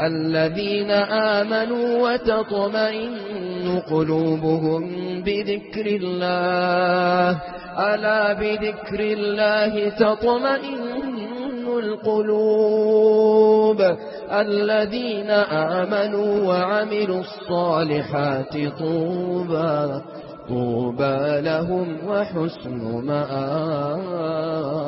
الذين آمنوا وتطمئن قلوبهم بذكر الله. ألا بذكر الله تطمئن القلوب. الذين آمنوا وعملوا الصالحات طوبى طوبى لهم وحسن مآب.